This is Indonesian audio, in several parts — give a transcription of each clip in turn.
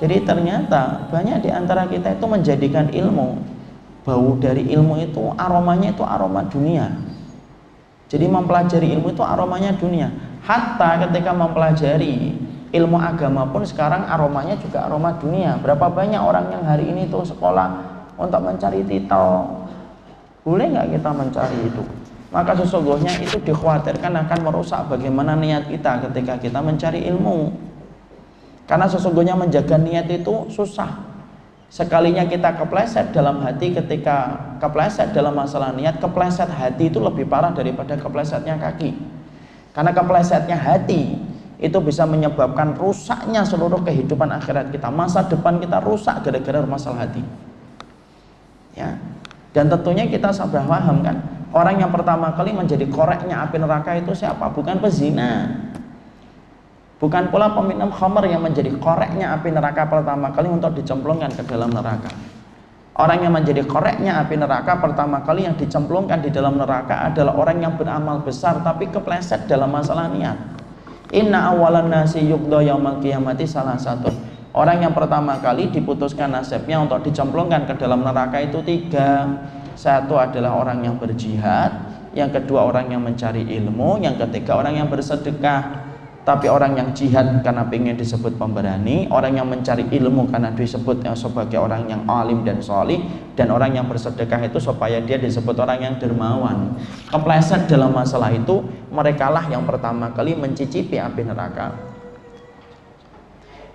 Jadi ternyata banyak di antara kita itu menjadikan ilmu bau dari ilmu itu aromanya itu aroma dunia. Jadi mempelajari ilmu itu aromanya dunia. Hatta ketika mempelajari ilmu agama pun sekarang aromanya juga aroma dunia. Berapa banyak orang yang hari ini tuh sekolah untuk mencari titel. Boleh nggak kita mencari itu? Maka sesungguhnya itu dikhawatirkan akan merusak bagaimana niat kita ketika kita mencari ilmu. Karena sesungguhnya menjaga niat itu susah. Sekalinya kita kepleset dalam hati ketika kepleset dalam masalah niat, kepleset hati itu lebih parah daripada keplesetnya kaki. Karena keplesetnya hati itu bisa menyebabkan rusaknya seluruh kehidupan akhirat kita. Masa depan kita rusak gara-gara masalah hati. Ya. Dan tentunya kita sudah paham kan, orang yang pertama kali menjadi koreknya api neraka itu siapa? Bukan pezina Bukan pula peminum khamar yang menjadi koreknya api neraka pertama kali untuk dicemplungkan ke dalam neraka. Orang yang menjadi koreknya api neraka pertama kali yang dicemplungkan di dalam neraka adalah orang yang beramal besar tapi kepleset dalam masalah niat. Inna awalan nasi yukdo yaumal kiamati salah satu. Orang yang pertama kali diputuskan nasibnya untuk dicemplungkan ke dalam neraka itu tiga. Satu adalah orang yang berjihad, yang kedua orang yang mencari ilmu, yang ketiga orang yang bersedekah. Tapi orang yang jihad karena ingin disebut pemberani, orang yang mencari ilmu karena disebut yang sebagai orang yang alim dan solih, dan orang yang bersedekah itu supaya dia disebut orang yang dermawan. Kepleset dalam masalah itu, mereka lah yang pertama kali mencicipi api neraka.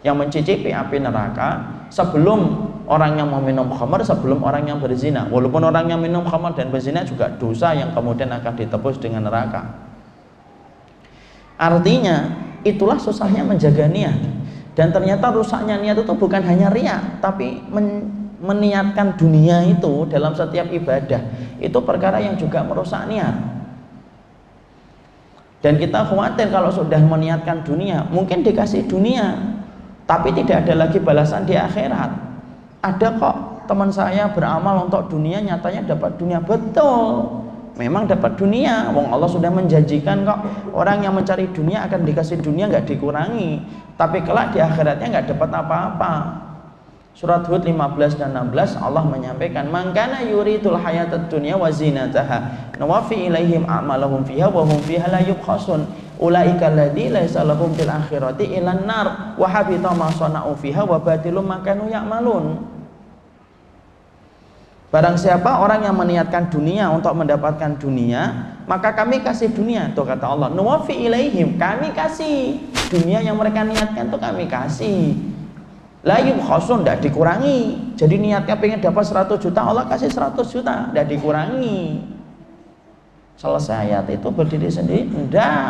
Yang mencicipi api neraka sebelum orang yang meminum khamar, sebelum orang yang berzina. Walaupun orang yang minum khamar dan berzina juga dosa yang kemudian akan ditebus dengan neraka. Artinya itulah susahnya menjaga niat. Dan ternyata rusaknya niat itu bukan hanya ria, tapi men meniatkan dunia itu dalam setiap ibadah. Itu perkara yang juga merusak niat. Dan kita khawatir kalau sudah meniatkan dunia, mungkin dikasih dunia, tapi tidak ada lagi balasan di akhirat. Ada kok teman saya beramal untuk dunia, nyatanya dapat dunia betul memang dapat dunia. Wong Allah sudah menjanjikan kok orang yang mencari dunia akan dikasih dunia nggak dikurangi. Tapi kelak di akhiratnya nggak dapat apa-apa. Surat Hud 15 dan 16 Allah menyampaikan mangkana yuridul hayatad dunya wa zinataha nawafi ilaihim a'malahum fiha wa hum fiha la yubkhasun. Ulaika alladzi laisa lahum fil akhirati ilan nar wa habita ma sana'u fiha wa batilum ma kanu ya'malun Barang siapa orang yang meniatkan dunia untuk mendapatkan dunia, maka kami kasih dunia. Tuh kata Allah, nuwafi ilaihim, kami kasih dunia yang mereka niatkan tuh kami kasih. La khosun tidak dikurangi. Jadi niatnya pengen dapat 100 juta, Allah kasih 100 juta, tidak dikurangi. Selesai ayat itu berdiri sendiri? Tidak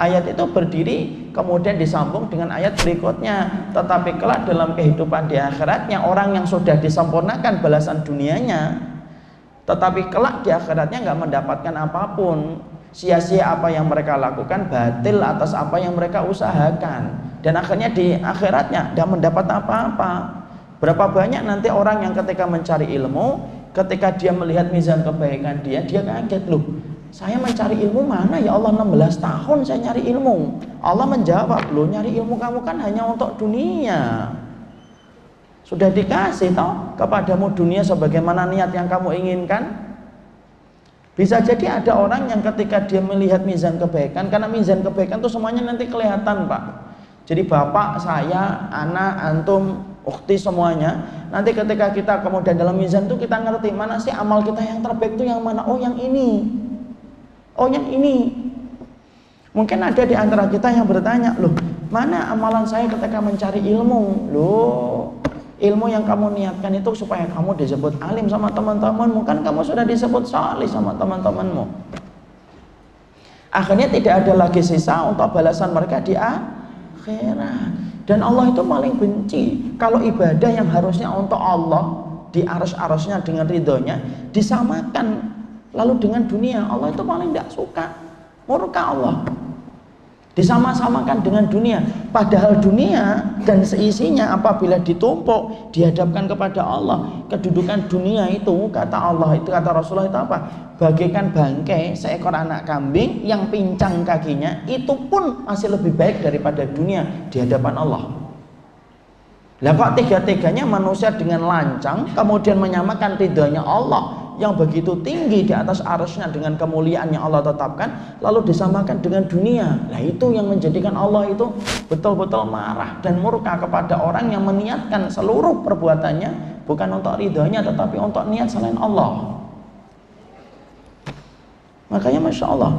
ayat itu berdiri kemudian disambung dengan ayat berikutnya tetapi kelak dalam kehidupan di akhiratnya orang yang sudah disempurnakan balasan dunianya tetapi kelak di akhiratnya nggak mendapatkan apa pun. Sia-sia apa yang mereka lakukan batil atas apa yang mereka usahakan. Dan akhirnya di akhiratnya tidak mendapat apa-apa. Berapa banyak nanti orang yang ketika mencari ilmu ketika dia melihat mizan kebaikan dia dia kaget loh saya mencari ilmu mana ya Allah 16 tahun saya nyari ilmu. Allah menjawab, "Loh, nyari ilmu kamu kan hanya untuk dunia." Sudah dikasih toh kepadamu dunia sebagaimana niat yang kamu inginkan. Bisa jadi ada orang yang ketika dia melihat mizan kebaikan, karena mizan kebaikan itu semuanya nanti kelihatan, Pak. Jadi bapak, saya, anak, antum, ukti semuanya. Nanti ketika kita kemudian dalam mizan itu kita ngerti mana sih amal kita yang terbaik itu yang mana? Oh, yang ini. Oh yang ini. Mungkin ada di antara kita yang bertanya Loh mana amalan saya ketika mencari ilmu? Loh ilmu yang kamu niatkan itu supaya kamu disebut alim sama teman-temanmu. Kan kamu sudah disebut salih sama teman-temanmu. Akhirnya tidak ada lagi sisa untuk balasan mereka di akhirat. Dan Allah itu paling benci kalau ibadah yang harusnya untuk Allah di arus-arusnya dengan ridhonya disamakan Lalu dengan dunia, Allah itu paling tidak suka. Murka Allah. Disama-samakan dengan dunia. Padahal dunia dan seisinya apabila ditumpuk, dihadapkan kepada Allah. Kedudukan dunia itu, kata Allah, itu kata Rasulullah itu apa? Bagaikan bangkai seekor anak kambing yang pincang kakinya, itu pun masih lebih baik daripada dunia di hadapan Allah. Lah kok tiga-tiganya manusia dengan lancang kemudian menyamakan ridhonya Allah yang begitu tinggi di atas arusnya dengan kemuliaan yang Allah tetapkan lalu disamakan dengan dunia. Nah itu yang menjadikan Allah itu betul-betul marah dan murka kepada orang yang meniatkan seluruh perbuatannya bukan untuk ridhonya tetapi untuk niat selain Allah. Makanya Masya Allah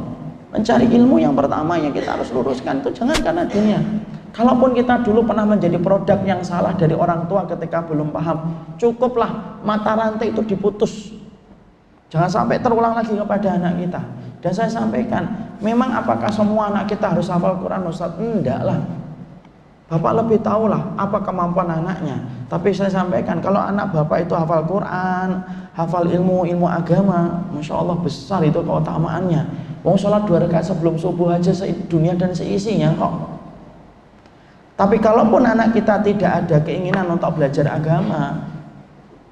mencari ilmu yang pertama yang kita harus luruskan itu jangan karena dunia Kalaupun kita dulu pernah menjadi produk yang salah dari orang tua ketika belum paham, cukuplah mata rantai itu diputus. Jangan sampai terulang lagi kepada anak kita. Dan saya sampaikan, memang apakah semua anak kita harus hafal Quran Ustaz? Enggak lah. Bapak lebih tahu lah apa kemampuan anaknya. Tapi saya sampaikan, kalau anak bapak itu hafal Quran, hafal ilmu, ilmu agama, Masya Allah besar itu keutamaannya. Mau sholat dua rakaat sebelum subuh aja dunia dan seisinya kok tapi kalaupun anak kita tidak ada keinginan untuk belajar agama,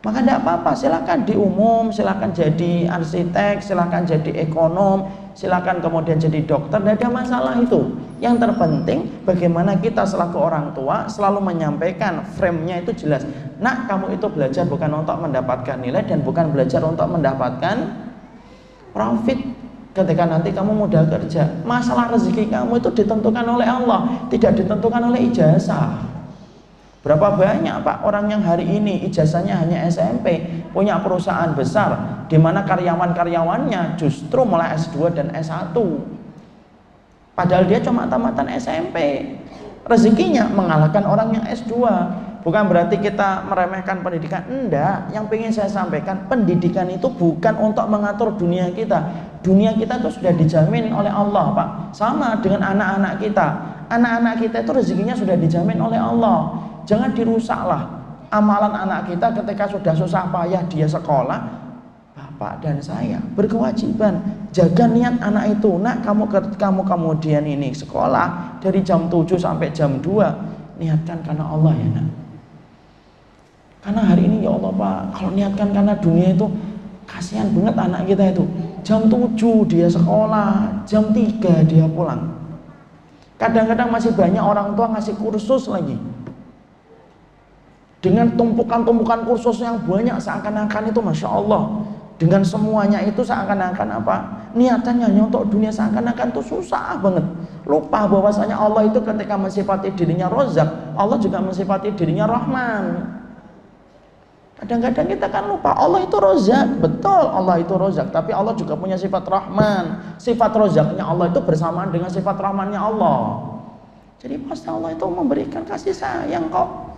maka tidak apa-apa, silakan di umum, silakan jadi arsitek, silakan jadi ekonom, silakan kemudian jadi dokter, tidak ada masalah itu. Yang terpenting bagaimana kita selaku orang tua selalu menyampaikan frame-nya itu jelas. Nak, kamu itu belajar bukan untuk mendapatkan nilai dan bukan belajar untuk mendapatkan profit ketika nanti kamu mudah kerja masalah rezeki kamu itu ditentukan oleh Allah tidak ditentukan oleh ijazah berapa banyak pak orang yang hari ini ijazahnya hanya SMP punya perusahaan besar di mana karyawan-karyawannya justru mulai S2 dan S1 padahal dia cuma tamatan SMP rezekinya mengalahkan orang yang S2 bukan berarti kita meremehkan pendidikan. Enggak. Yang ingin saya sampaikan pendidikan itu bukan untuk mengatur dunia kita. Dunia kita itu sudah dijamin oleh Allah Pak. Sama dengan anak-anak kita. Anak-anak kita itu rezekinya sudah dijamin oleh Allah jangan dirusaklah amalan anak kita ketika sudah susah payah dia sekolah Bapak dan saya berkewajiban jaga niat anak itu nak kamu kamu kemudian ini sekolah dari jam 7 sampai jam 2 niatkan karena Allah ya nak karena hari ini ya Allah Pak, kalau niatkan karena dunia itu kasihan banget anak kita itu. Jam 7 dia sekolah, jam 3 dia pulang. Kadang-kadang masih banyak orang tua ngasih kursus lagi. Dengan tumpukan-tumpukan kursus yang banyak seakan-akan itu Masya Allah. Dengan semuanya itu seakan-akan apa? Niatannya hanya untuk dunia seakan-akan itu susah banget. Lupa bahwasanya Allah itu ketika mensifati dirinya rozak, Allah juga mensifati dirinya rahman. Kadang-kadang kita kan lupa Allah itu rozak, betul Allah itu rozak, tapi Allah juga punya sifat rahman. Sifat rozaknya Allah itu bersamaan dengan sifat rahmannya Allah. Jadi pasti Allah itu memberikan kasih sayang kok.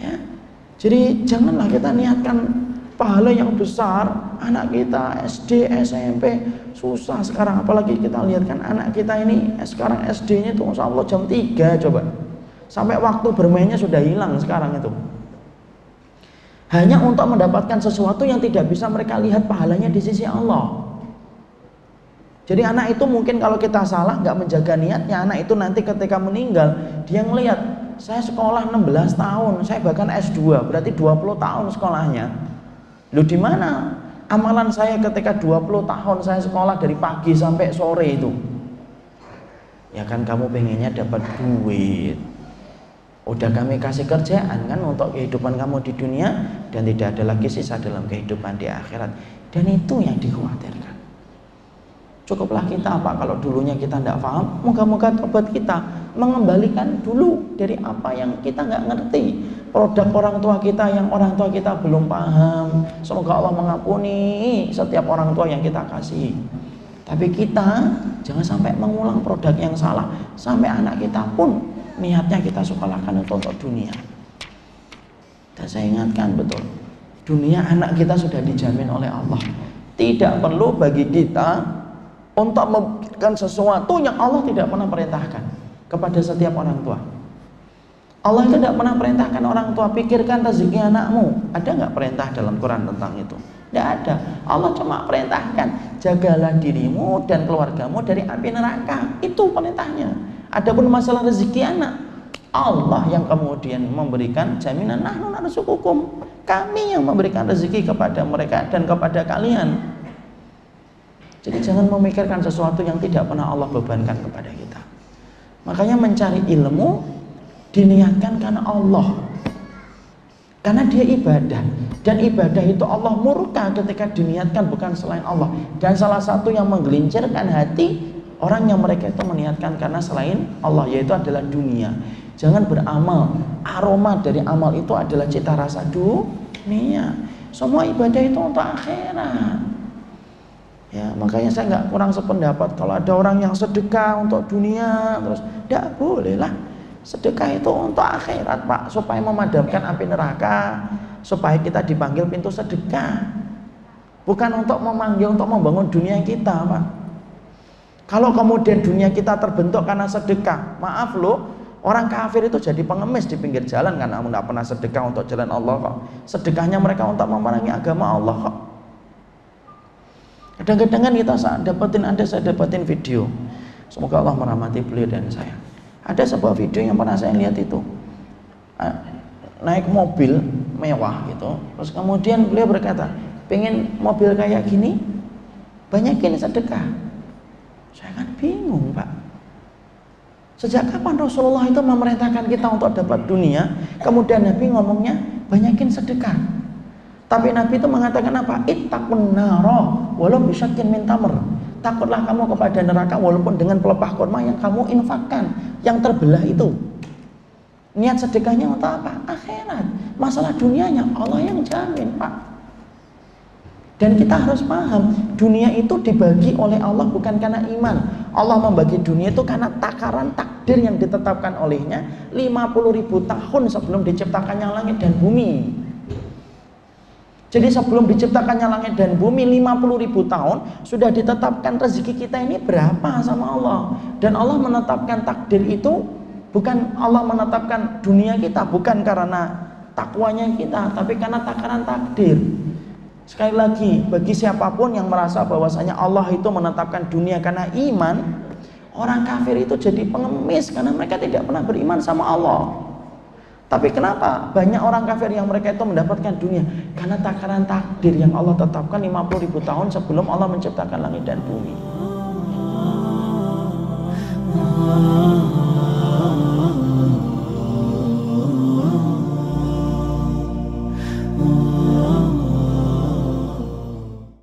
Ya. Jadi janganlah kita niatkan pahala yang besar anak kita SD SMP susah sekarang apalagi kita lihat kan anak kita ini sekarang SD-nya itu Insya Allah jam 3 coba sampai waktu bermainnya sudah hilang sekarang itu hanya untuk mendapatkan sesuatu yang tidak bisa mereka lihat pahalanya di sisi Allah. Jadi anak itu mungkin kalau kita salah nggak menjaga niatnya, anak itu nanti ketika meninggal dia ngelihat saya sekolah 16 tahun, saya bahkan S2, berarti 20 tahun sekolahnya. Lu di mana amalan saya ketika 20 tahun saya sekolah dari pagi sampai sore itu? Ya kan kamu pengennya dapat duit, Udah kami kasih kerjaan kan untuk kehidupan kamu di dunia dan tidak ada lagi sisa dalam kehidupan di akhirat. Dan itu yang dikhawatirkan. Cukuplah kita apa kalau dulunya kita tidak paham, moga-moga tobat kita mengembalikan dulu dari apa yang kita nggak ngerti. Produk orang tua kita yang orang tua kita belum paham. Semoga Allah mengampuni setiap orang tua yang kita kasih. Tapi kita jangan sampai mengulang produk yang salah sampai anak kita pun niatnya kita sekolahkan untuk, untuk dunia dan saya ingatkan betul dunia anak kita sudah dijamin oleh Allah tidak perlu bagi kita untuk memberikan sesuatu yang Allah tidak pernah perintahkan kepada setiap orang tua. Allah tidak pernah perintahkan orang tua pikirkan rezeki anakmu. Ada nggak perintah dalam Quran tentang itu? Tidak ada. Allah cuma perintahkan jagalah dirimu dan keluargamu dari api neraka. Itu perintahnya. Adapun masalah rezeki anak, Allah yang kemudian memberikan jaminan nahnu narzuqukum. Kami yang memberikan rezeki kepada mereka dan kepada kalian. Jadi jangan memikirkan sesuatu yang tidak pernah Allah bebankan kepada kita. Makanya mencari ilmu diniatkan karena Allah. Karena dia ibadah. Dan ibadah itu Allah murka ketika diniatkan bukan selain Allah. Dan salah satu yang menggelincirkan hati orang yang mereka itu meniatkan karena selain Allah yaitu adalah dunia. Jangan beramal. Aroma dari amal itu adalah cita rasa dunia. Semua ibadah itu untuk akhirat ya makanya saya nggak kurang sependapat kalau ada orang yang sedekah untuk dunia terus tidak boleh lah Sedekah itu untuk akhirat Pak, supaya memadamkan api neraka, supaya kita dipanggil pintu sedekah. Bukan untuk memanggil untuk membangun dunia kita, Pak. Kalau kemudian dunia kita terbentuk karena sedekah, maaf loh, orang kafir itu jadi pengemis di pinggir jalan karena tidak pernah sedekah untuk jalan Allah kok. Sedekahnya mereka untuk memerangi agama Allah kok. Kadang-kadang kita saat dapetin ada saya dapetin video. Semoga Allah merahmati beliau dan saya. Ada sebuah video yang pernah saya lihat itu naik mobil mewah gitu. Terus kemudian beliau berkata, pengen mobil kayak gini, banyakin sedekah. Saya kan bingung pak. Sejak kapan Rasulullah itu memerintahkan kita untuk dapat dunia, kemudian Nabi ngomongnya banyakin sedekah. Tapi Nabi itu mengatakan apa? Ittaqun naro walau bisakin min tamr. Takutlah kamu kepada neraka walaupun dengan pelepah kurma yang kamu infakkan, yang terbelah itu. Niat sedekahnya untuk apa? Akhirat. Masalah dunianya Allah yang jamin, Pak. Dan kita harus paham, dunia itu dibagi oleh Allah bukan karena iman. Allah membagi dunia itu karena takaran takdir yang ditetapkan olehnya 50 ribu tahun sebelum diciptakannya langit dan bumi. Jadi sebelum diciptakannya langit dan bumi 50 ribu tahun sudah ditetapkan rezeki kita ini berapa sama Allah. Dan Allah menetapkan takdir itu bukan Allah menetapkan dunia kita bukan karena takwanya kita tapi karena takaran takdir. Sekali lagi bagi siapa pun yang merasa bahwasanya Allah itu menetapkan dunia karena iman, orang kafir itu jadi pengemis karena mereka tidak pernah beriman sama Allah. Tapi kenapa? Banyak orang kafir yang mereka itu mendapatkan dunia karena takaran takdir yang Allah tetapkan 50 ribu tahun sebelum Allah menciptakan langit dan bumi. Oh, oh, oh.